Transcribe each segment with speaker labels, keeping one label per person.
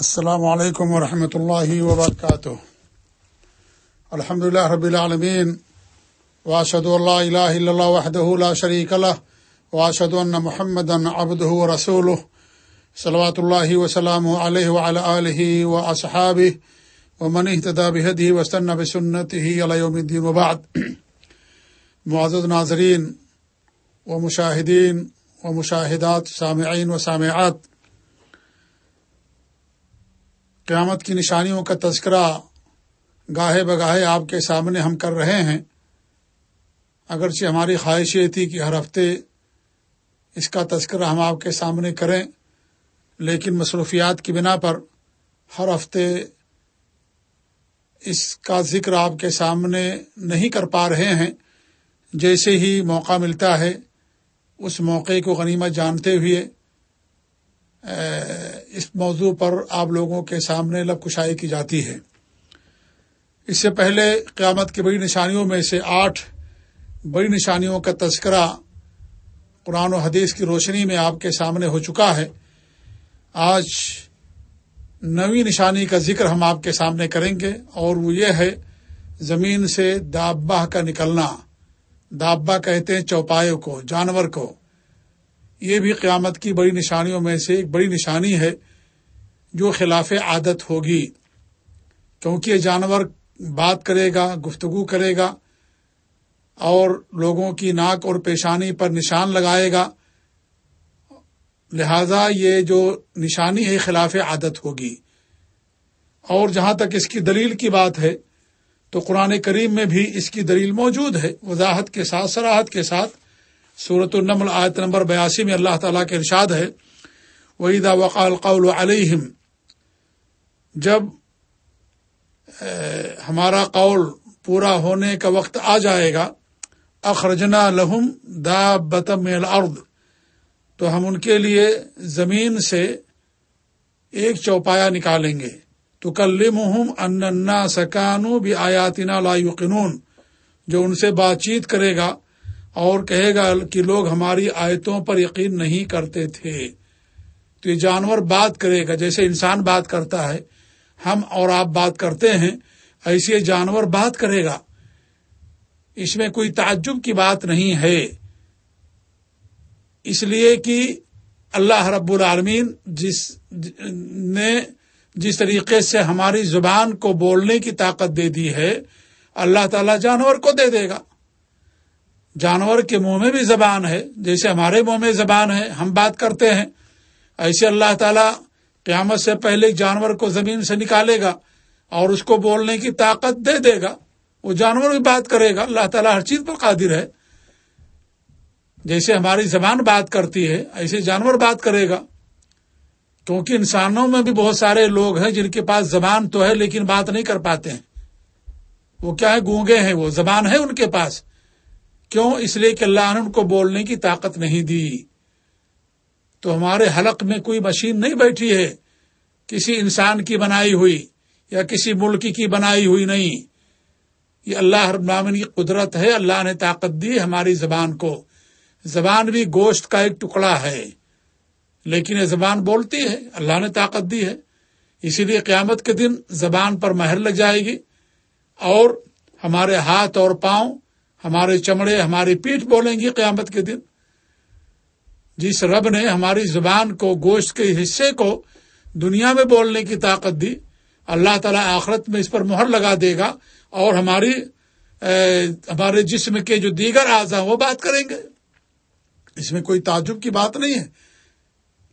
Speaker 1: السلام علیکم ورحمۃ اللہ وبرکاتہ۔ الحمد اللہ رب العالمین واشد اللہ الہ الا اللہ وحدہ لا شریک له واشهد ان محمدا عبده ورسوله صلوات الله وسلامه عليه وعلى اله واصحابه ومن اهتدى بهديه واستنى بسنته الى يوم الدين وبعد۔ معزز ناظرین و مشاہدین و مشاہدات، سامعین و سامعات۔ قیامت کی نشانیوں کا تذکرہ گاہے بگاہے آپ کے سامنے ہم کر رہے ہیں۔ اگرچہ ہماری خواہش یہ تھی کہ ہر ہفتے اس کا تذکرہ ہم آپ کے سامنے کریں، لیکن مصروفیات کی بنا پر ہر ہفتے اس کا ذکر آپ کے سامنے نہیں کر پا رہے ہیں۔ جیسے ہی موقع ملتا ہے، اس موقع کو غنیمت جانتے ہوئے اس موضوع پر آپ لوگوں کے سامنے لب کشائی کی جاتی ہے۔ اس سے پہلے قیامت کی بڑی نشانیوں میں سے آٹھ بڑی نشانیوں کا تذکرہ قرآن و حدیث کی روشنی میں آپ کے سامنے ہو چکا ہے۔ آج نوی نشانی کا ذکر ہم آپ کے سامنے کریں گے اور وہ یہ ہے، زمین سے دابہ کا نکلنا۔ دابا کہتے ہیں چوپایوں کو، جانور کو۔ یہ بھی قیامت کی بڑی نشانیوں میں سے ایک بڑی نشانی ہے جو خلاف عادت ہوگی۔ کیونکہ یہ جانور بات کرے گا، گفتگو کرے گا اور لوگوں کی ناک اور پیشانی پر نشان لگائے گا۔ لہذا یہ جو نشانی ہے، خلاف عادت ہوگی۔ اور جہاں تک اس کی دلیل کی بات ہے، تو قرآن کریم میں بھی اس کی دلیل موجود ہے۔ وضاحت کے ساتھ سراحت کے ساتھ صورت النمل آیت نمبر بیاسی میں اللہ تعالیٰ کے ارشاد ہے وحیدہ وقال قول علیہم جب ہمارا قول پورا ہونے کا وقت آ جائے گا، اخرجنا لہم دا بتم الارض، تو ہم ان کے لیے زمین سے ایک چوپایا نکالیں گے۔ تو کلم انا سکانو بھی آیاتنا لا یقنون جو ان سے بات چیت کرے گا اور کہے گا کہ لوگ ہماری آیتوں پر یقین نہیں کرتے تھے۔ تو یہ جانور بات کرے گا، جیسے انسان بات کرتا ہے، ہم اور آپ بات کرتے ہیں، ایسے جانور بات کرے گا۔ اس میں کوئی تعجب کی بات نہیں ہے۔ اس لیے کہ اللہ رب العالمین جس نے جس طریقے سے ہماری زبان کو بولنے کی طاقت دے دی ہے، اللہ تعالی جانور کو دے دے گا۔ جانور کے منہ میں بھی زبان ہے، جیسے ہمارے منہ میں زبان ہے، ہم بات کرتے ہیں۔ ایسے اللہ تعالیٰ قیامت سے پہلے جانور کو زمین سے نکالے گا اور اس کو بولنے کی طاقت دے دے گا۔ وہ جانور بھی بات کرے گا۔ اللہ تعالیٰ ہر چیز پر قادر ہے۔ جیسے ہماری زبان بات کرتی ہے، ایسے جانور بات کرے گا۔ کیونکہ انسانوں میں بھی بہت سارے لوگ ہیں جن کے پاس زبان تو ہے لیکن بات نہیں کر پاتے ہیں۔ وہ کیا ہے، گونگے ہیں، وہ زبان ہے ان کے پاس۔ کیوں اس لیے کہ اللہ نے ان کو بولنے کی طاقت نہیں دی؟ تو ہمارے حلق میں کوئی مشین نہیں بیٹھی ہے، کسی انسان کی بنائی ہوئی یا کسی ملک کی بنائی ہوئی نہیں۔ یہ اللہ ابامن کی قدرت ہے، اللہ نے طاقت دی ہماری زبان کو۔ زبان بھی گوشت کا ایک ٹکڑا ہے، لیکن یہ زبان بولتی ہے، اللہ نے طاقت دی ہے۔ اسی لیے قیامت کے دن زبان پر مہر لگ جائے گی اور ہمارے ہاتھ اور پاؤں ہمارے چمڑے، ہماری پیٹ بولیں گی قیامت کے دن۔ جس رب نے ہماری زبان کو، گوشت کے حصے کو دنیا میں بولنے کی طاقت دی، اللہ تعالی آخرت میں اس پر مہر لگا دے گا اور ہماری ہمارے جسم کے جو دیگر اعضا وہ بات کریں گے۔ اس میں کوئی تعجب کی بات نہیں ہے۔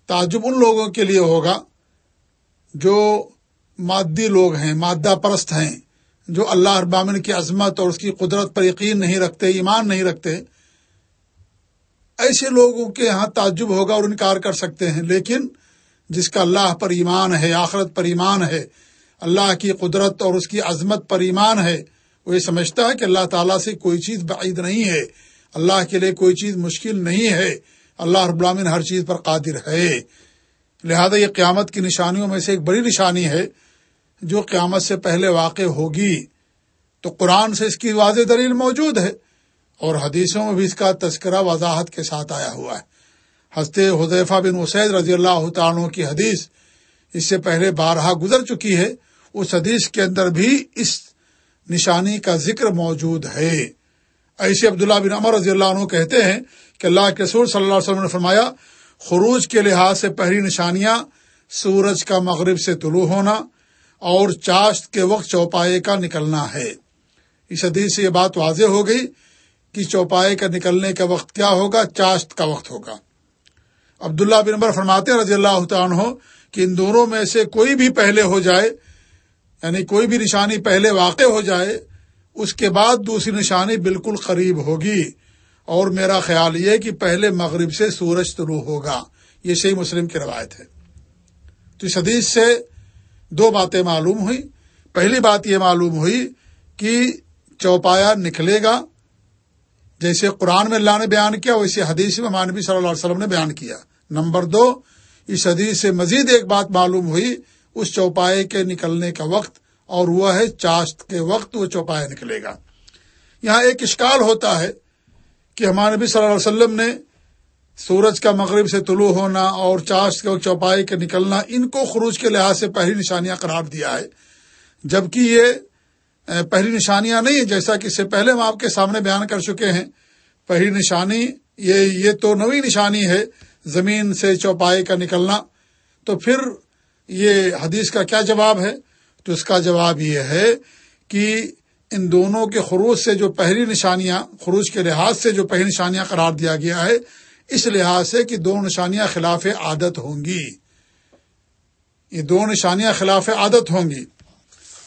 Speaker 1: تعجب ان لوگوں کے لیے ہوگا جو مادی لوگ ہیں، مادہ پرست ہیں۔ جو اللہ ابامن کی عظمت اور اس کی قدرت پر یقین نہیں رکھتے، ایمان نہیں رکھتے، ایسے لوگوں کے یہاں تعجب ہوگا اور انکار کر سکتے ہیں۔ لیکن جس کا اللہ پر ایمان ہے، آخرت پر ایمان ہے، اللہ کی قدرت اور اس کی عظمت پر ایمان ہے، وہ یہ سمجھتا ہے کہ اللہ تعالیٰ سے کوئی چیز بعید نہیں ہے۔ اللہ کے لیے کوئی چیز مشکل نہیں ہے۔ اللہ رب العالمین ہر چیز پر قادر ہے۔ لہذا یہ قیامت کی نشانیوں میں سے ایک بڑی نشانی ہے۔ جو قیامت سے پہلے واقع ہوگی، تو قرآن سے اس کی واضح دلیل موجود ہے اور حدیثوں میں بھی اس کا تذکرہ وضاحت کے ساتھ آیا ہوا ہے۔ حضرت حضیفہ بن وسید رضی اللہ تعالیٰ کی حدیث اس سے پہلے بارہا گزر چکی ہے۔ اس حدیث کے اندر بھی اس نشانی کا ذکر موجود ہے۔ ایسے عبداللہ بن عمر رضی اللہ عنہ کہتے ہیں کہ اللہ کے رسول صلی اللہ علیہ وسلم نے فرمایا، خروج کے لحاظ سے پہلی نشانیاں سورج کا مغرب سے طلوع ہونا اور چاشت کے وقت چوپائے کا نکلنا ہے۔ اس حدیث سے یہ بات واضح ہو گئی کہ چوپائے کا نکلنے کا وقت کیا ہوگا، چاشت کا وقت ہوگا۔ عبداللہ بن عمر فرماتے رضی اللہ عنہ کہ ان دونوں میں سے کوئی بھی پہلے ہو جائے یعنی کوئی بھی نشانی پہلے واقع ہو جائے، اس کے بعد دوسری نشانی بالکل قریب ہوگی۔ اور میرا خیال یہ کہ پہلے مغرب سے سورج طلوع ہوگا۔ یہ صحیح مسلم کی روایت ہے۔ تو اس حدیث سے دو باتیں معلوم ہوئی۔ پہلی بات یہ معلوم ہوئی کہ چوپایا نکلے گا۔ جیسے قرآن میں اللہ نے بیان کیا، ویسے حدیث میں مانبی صلی اللہ علیہ وسلم نے بیان کیا۔ نمبر دو، اس حدیث سے مزید ایک بات معلوم ہوئی، اس چوپائے کے نکلنے کا وقت، اور وہ ہے چاشت کے وقت وہ چوپایا نکلے گا۔ یہاں ایک اشکال ہوتا ہے کہ ہمارے نبی صلی اللہ علیہ وسلم نے سورج کا مغرب سے طلوع ہونا اور چاشت کے وقت چوپائے کے نکلنا، ان کو خروج کے لحاظ سے پہلی نشانیاں قرار دیا ہے۔ جبکہ یہ پہلی نشانیاں نہیں ہیں، جیسا کہ اس سے پہلے ہم آپ کے سامنے بیان کر چکے ہیں۔ پہلی نشانی، یہ یہ تو نوی نشانی ہے، زمین سے چوپائے کا نکلنا۔ تو پھر یہ حدیث کا کیا جواب ہے؟ تو اس کا جواب یہ ہے کہ ان دونوں کے خروج سے جو پہلی نشانیاں، خروج کے لحاظ سے جو پہلی نشانیاں قرار دیا گیا ہے اس لحاظ سے کہ دو نشانیاں خلاف عادت ہوں گی۔ یہ دو نشانیاں خلاف عادت ہوں گی۔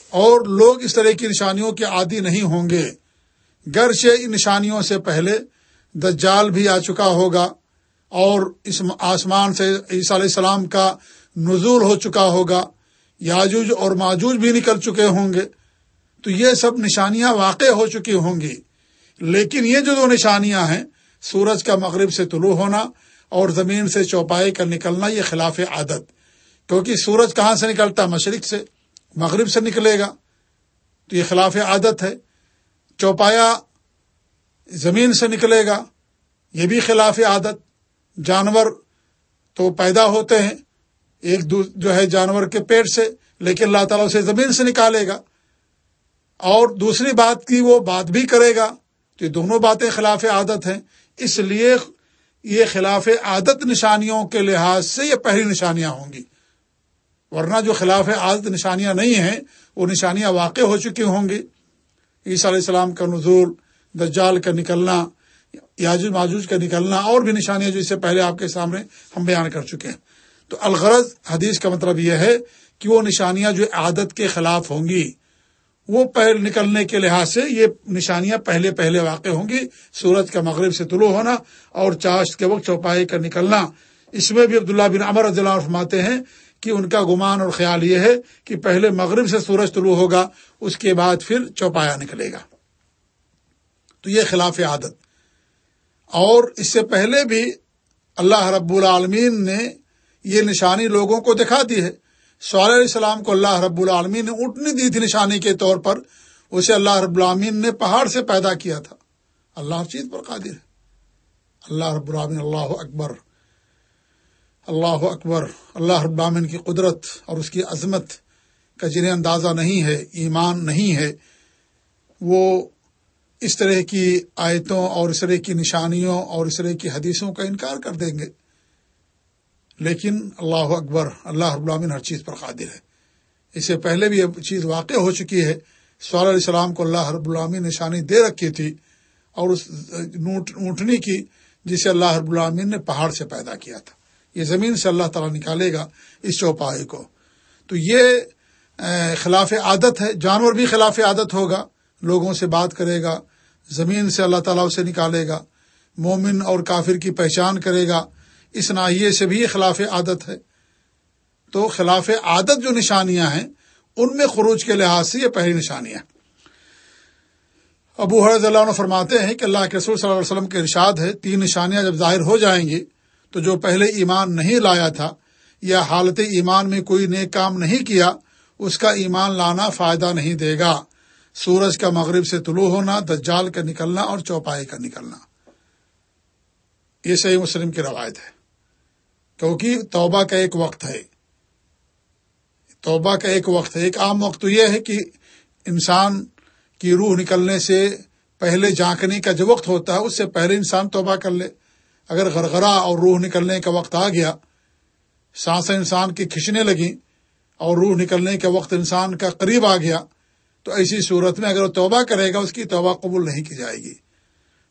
Speaker 1: اور لوگ اس طرح کی نشانیوں کے عادی نہیں ہوں گے۔ گرچہ ان نشانیوں سے پہلے دجال بھی آ چکا ہوگا اور اس آسمان سے عیسیٰ علیہ السلام کا نزول ہو چکا ہوگا۔ یاجوج اور ماجوج بھی نکل چکے ہوں گے۔ تو یہ سب نشانیاں واقع ہو چکی ہوں گی۔ لیکن یہ جو دو نشانیاں ہیں سورج کا مغرب سے طلوع ہونا اور زمین سے چوپائے کا نکلنا یہ خلاف عادت۔ کیونکہ سورج کہاں سے نکلتا؟ مشرق سے، مغرب سے نکلے گا۔ تو یہ خلاف عادت ہے۔ چوپایا زمین سے نکلے گا، یہ بھی خلاف عادت۔ جانور تو پیدا ہوتے ہیں، ایک جو ہے جانور کے پیٹ سے، لیکن اللہ تعالیٰ اسے زمین سے نکالے گا۔ اور دوسری بات کی وہ بات بھی کرے گا، تو یہ دونوں باتیں خلاف عادت ہیں۔ اس لیے یہ خلاف عادت نشانیوں کے لحاظ سے یہ پہلی نشانیاں ہوں گی۔ ورنہ جو خلاف عادت نشانیاں نہیں ہیں، وہ نشانیاں واقع ہو چکی ہوں گی۔ عیسیٰ علیہ السلام کا نزول، دجال کا نکلنا یاجوج ماجوج کا نکلنا، اور بھی نشانیاں جو اس سے پہلے آپ کے سامنے ہم بیان کر چکے ہیں۔ تو الغرض حدیث کا مطلب یہ ہے کہ وہ نشانیاں جو عادت کے خلاف ہوں گی وہ پہل نکلنے کے لحاظ سے یہ نشانیاں پہلے پہلے واقع ہوں گی۔ سورج کا مغرب سے طلوع ہونا اور چاشت کے وقت چوپائے کا نکلنا۔ اس میں بھی عبداللہ بن عمر رضی اللہ فرماتے ہیں کہ ان کا گمان اور خیال یہ ہے کہ پہلے مغرب سے سورج طلوع ہوگا، اس کے بعد پھر چوپایا نکلے گا۔ تو یہ خلاف عادت۔ اور اس سے پہلے بھی اللہ رب العالمین نے یہ نشانی لوگوں کو دکھا دی ہے۔ سوال علیہ السلام کو اللہ رب العالمین نے اٹھنی دی تھی نشانی کے طور پر، اسے اللہ رب العالمین نے پہاڑ سے پیدا کیا تھا۔ اللہ ہر چیز پر قادر ہے۔ اللہ رب العالمین، اللہ اکبر اللہ اکبر، اللہ رب العالمین کی قدرت اور اس کی عظمت کا جنہیں اندازہ نہیں ہے، ایمان نہیں ہے، وہ اس طرح کی آیتوں اور اس طرح کی نشانیوں اور اس طرح کی حدیثوں کا انکار کر دیں گے۔ لیکن اللہ اکبر، اللہ رب العالمین ہر چیز پر قادر ہے۔ اس سے پہلے بھی یہ چیز واقع ہو چکی ہے۔ سوال علیہ السلام کو اللہ رب العالمین نشانی دے رکھی تھی اور اس اونٹنی کی جسے اللہ رب العالمین نے پہاڑ سے پیدا کیا تھا۔ یہ زمین سے اللہ تعالیٰ نکالے گا اس چوپائے کو۔ تو یہ خلاف عادت ہے۔ جانور بھی خلاف عادت ہوگا۔ لوگوں سے بات کرے گا۔ زمین سے اللہ تعالیٰ اسے نکالے گا۔ مومن اور کافر کی پہچان کرے گا۔ اس ناحیے سے بھی خلاف عادت ہے۔ تو خلاف عادت جو نشانیاں ہیں، ان میں خروج کے لحاظ سے یہ پہلی نشانیاں ابو حرض اللہ عنہ فرماتے ہیں کہ اللہ کے رسول صلی اللہ علیہ وسلم کے ارشاد ہے، تین نشانیاں جب ظاہر ہو جائیں گی، تو جو پہلے ایمان نہیں لایا تھا یا حالت ایمان میں کوئی نیک کام نہیں کیا، اس کا ایمان لانا فائدہ نہیں دے گا۔ سورج کا مغرب سے طلوع ہونا، دجال کا نکلنا اور چوپائے کا نکلنا۔ یہ صحیح مسلم کی روایت ہے۔ کیونکہ توبہ کا ایک وقت ہے۔ توبہ کا ایک وقت ہے۔ ایک عام وقت تو یہ ہے کہ انسان کی روح نکلنے سے پہلے جانکنے کا جو وقت ہوتا ہے، اس سے پہلے انسان توبہ کر لے۔ اگر غرغرا اور روح نکلنے کا وقت آ گیا، سانسیں انسان کی کھنچنے لگیں اور روح نکلنے کا وقت انسان کا قریب آ گیا، تو ایسی صورت میں اگر وہ توبہ کرے گا، اس کی توبہ قبول نہیں کی جائے گی۔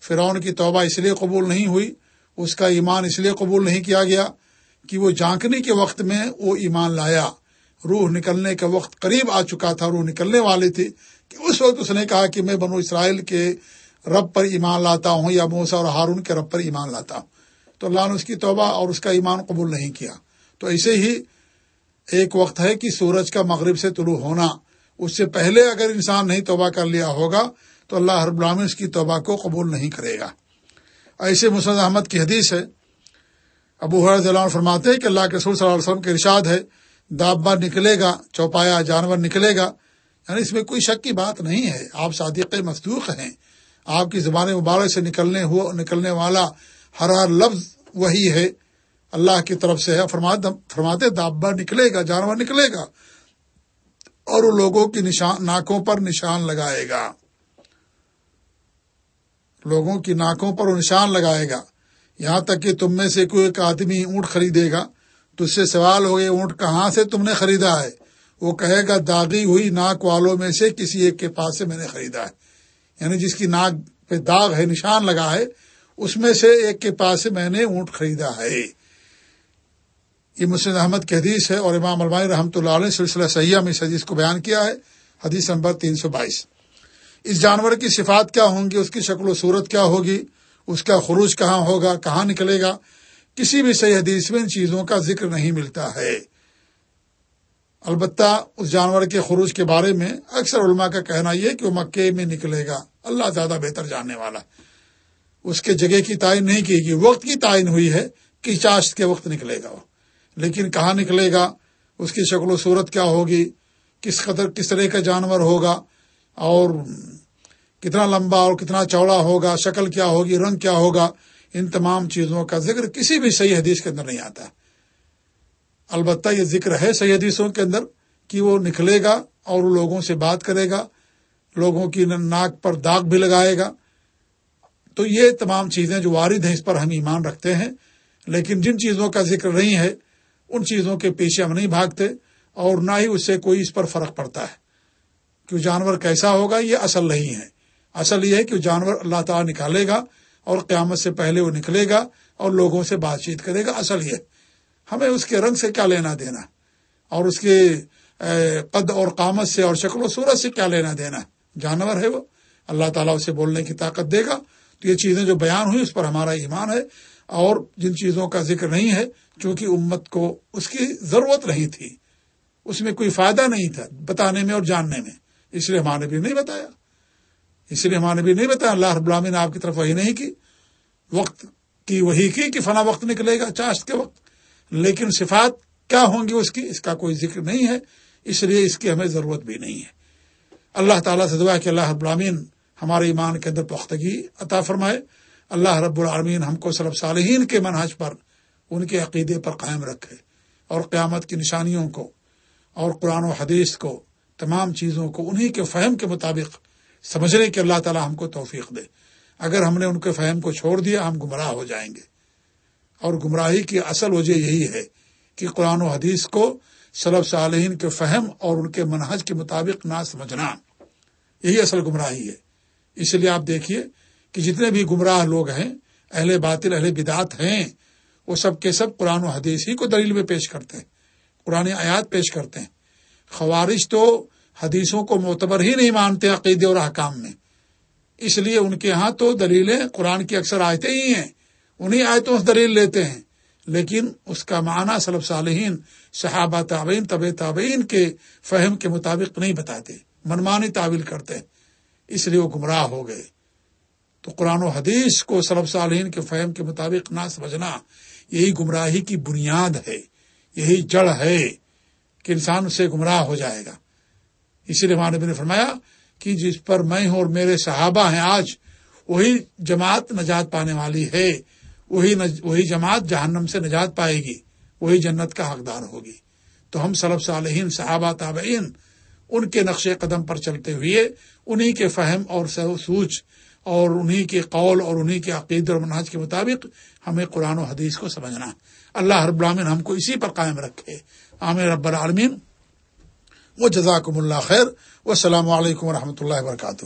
Speaker 1: فرعون کی توبہ اس لیے قبول نہیں ہوئی، اس کا ایمان اس لیے قبول نہیں کیا گیا کہ وہ جانکنے کے وقت میں وہ ایمان لایا۔ روح نکلنے کا وقت قریب آ چکا تھا، روح نکلنے والی تھی کہ اس وقت اس نے کہا کہ میں بنو اسرائیل کے رب پر ایمان لاتا ہوں یا موسا اور ہارون کے رب پر ایمان لاتا ہوں۔ تو اللہ نے اس کی توبہ اور اس کا ایمان قبول نہیں کیا۔ تو ایسے ہی ایک وقت ہے کہ سورج کا مغرب سے طلوع ہونا۔ اس سے پہلے اگر انسان نہیں توبہ کر لیا ہوگا تو اللہ ہر العالمین اس کی توبہ کو قبول نہیں کرے گا۔ ایسے مسد احمد کی حدیث ہے ابو حرض اللہ فرماتے ہیں کہ اللہ کے رسول صلی اللہ علیہ وسلم کے ارشاد ہے دابا نکلے گا، چوپایا جانور نکلے گا۔ یعنی اس میں کوئی شک کی بات نہیں ہے۔ آپ صادق مصدوق ہیں۔ آپ کی زبان مبارک سے نکلنے ہو، نکلنے والا ہر ہر لفظ وہی ہے۔ اللہ کی طرف سے ہے۔ فرماتے دابا نکلے گا، جانور نکلے گا۔ اور وہ لوگوں کی نشان ناکوں پر نشان لگائے گا۔ لوگوں کی ناکوں پر وہ نشان لگائے گا۔ یہاں تک کہ تم میں سے کوئی ایک آدمی اونٹ خریدے گا، تو اس سے سوال ہو گئے اونٹ کہاں سے تم نے خریدا ہے؟ وہ کہے گا، داغی ہوئی ناک والوں میں سے کسی ایک کے پاس سے میں نے خریدا ہے۔ یعنی جس کی ناک پہ داغ ہے، نشان لگا ہے، اس میں سے ایک کے پاس سے میں نے اونٹ خریدا ہے۔ یہ مسلم احمد کی حدیث ہے اور امام علمائی رحمۃ اللہ علیہ سلسلہ سیاح میں اس حدیث کو بیان کیا ہے۔ حدیث نمبر تین سو بائیس۔ اس جانور کی صفات کیا ہوں گی؟ اس کی شکل و صورت کیا ہوگی؟ اس کا خروج کہاں ہوگا، کہاں نکلے گا؟ کسی بھی صحیح حدیث میں ان چیزوں کا ذکر نہیں ملتا ہے۔ البتہ اس جانور کے خروج کے بارے میں اکثر علماء کا کہنا یہ کہ وہ مکے میں نکلے گا۔ اللہ زیادہ بہتر جاننے والا۔ اس کے جگہ کی تعین نہیں کی گئی۔ وقت کی تعین ہوئی ہے کہ چاشت کے وقت نکلے گا وہ۔ لیکن کہاں نکلے گا؟ اس کی شکل و صورت کیا ہوگی؟ کس قدر، کس طرح کا جانور ہوگا؟ اور کتنا لمبا اور کتنا چوڑا ہوگا، شکل کیا ہوگی، رنگ کیا ہوگا، ان تمام چیزوں کا ذکر کسی بھی صحیح حدیث کے اندر نہیں آتا۔ البتہ یہ ذکر ہے صحیح حدیثوں کے اندر کہ وہ نکلے گا اور وہ لوگوں سے بات کرے گا، لوگوں کی ناک پر داغ بھی لگائے گا۔ تو یہ تمام چیزیں جو وارد ہیں، اس پر ہم ایمان رکھتے ہیں۔ لیکن جن چیزوں کا ذکر نہیں ہے، ان چیزوں کے پیچھے ہم نہیں بھاگتے اور نہ ہی اس سے کوئی اس پر فرق پڑتا ہے۔ کہ جانور کیسا ہوگا، یہ اصل نہیں ہے۔ اصل یہ ہے کہ جانور اللہ تعالیٰ نکالے گا اور قیامت سے پہلے وہ نکلے گا اور لوگوں سے بات چیت کرے گا۔ اصل یہ ہمیں اس کے رنگ سے کیا لینا دینا اور اس کے قد اور قامت سے اور شکل و صورت سے کیا لینا دینا جانور ہے وہ۔ اللہ تعالیٰ اسے بولنے کی طاقت دے گا۔ تو یہ چیزیں جو بیان ہوئی اس پر ہمارا ایمان ہے۔ اور جن چیزوں کا ذکر نہیں ہے، چونکہ امت کو اس کی ضرورت نہیں تھی، اس میں کوئی فائدہ نہیں تھا بتانے میں اور جاننے میں۔ اس لیے ہمارے بھی نہیں بتایا۔ اس لیے ہمارے بھی نہیں بتایا، اللہ رب العالمین نے آپ کی طرف وہی نہیں کی۔ وقت کی وہی کی کہ فنا وقت نکلے گا، چاشت کے وقت۔ لیکن صفات کیا ہوں گی اس کی؟ اس کا کوئی ذکر نہیں ہے۔ اس لیے اس کی ہمیں ضرورت بھی نہیں ہے۔ اللہ تعالیٰ سے دعا کہ اللہ رب العالمین ہمارے ایمان کے اندر پختگی عطا فرمائے۔ اللہ رب العالمین ہم کو صرف صالحین کے منحج پر، ان کے عقیدے پر قائم رکھے۔ اور قیامت کی نشانیوں کو اور قرآن و حدیث کو، تمام چیزوں کو، انہی کے فہم کے مطابق سمجھنے کے اللہ تعالیٰ ہم کو توفیق دے۔ اگر ہم نے ان کے فہم کو چھوڑ دیا، ہم گمراہ ہو جائیں گے۔ اور گمراہی کی اصل وجہ یہی ہے کہ قرآن و حدیث کو صلب صالحین کے فہم اور ان کے منہج کے مطابق نہ سمجھنا۔ یہی اصل گمراہی ہے۔ اس لیے آپ دیکھیے کہ جتنے بھی گمراہ لوگ ہیں، اہل باطل، اہل بدعت ہیں، وہ سب کے سب قرآن و حدیث ہی کو دلیل میں پیش کرتے ہیں، قرآن آیات پیش کرتے ہیں۔ خوارش تو حدیثوں کو معتبر ہی نہیں مانتے عقیدے اور احکام میں۔ اس لیے ان کے ہاں تو دلیلیں قرآن کی اکثر آیتیں ہی ہیں۔ انہیں آیتوں سے دلیل لیتے ہیں۔ لیکن اس کا معنی صلب صالحین، صحابہ تعبین طب تعبین کے فہم کے مطابق نہیں بتاتے۔ منمانی تعویل کرتے اس لیے وہ گمراہ ہو گئے۔ تو قرآن و حدیث کو صلب صالحین کے فہم کے مطابق نہ سمجھنا یہی گمراہی کی بنیاد ہے۔ یہی جڑ ہے کہ انسان اسے گمراہ ہو جائے گا۔ اسی لیے مانب نے فرمایا کہ جس پر میں ہوں اور میرے صحابہ ہیں آج، وہی جماعت نجات پانے والی ہے۔ وہی نج... وہی جماعت جہنم سے نجات پائے گی۔ وہی جنت کا حقدار ہوگی۔ تو ہم صلب صالحین، صحابہ تابعین، ان کے نقش قدم پر چلتے ہوئے، انہی کے فہم اور سوچ اور انہی کے قول اور انہی کے عقید اور مناج کے مطابق ہمیں قرآن و حدیث کو سمجھنا۔ اللہ رب العالمین ہم کو اسی پر قائم رکھے۔ عامر رب العالمین۔ وہ جزاکم اللہ خیر. و السلام علیکم و رحمۃ اللہ وبرکاتہ.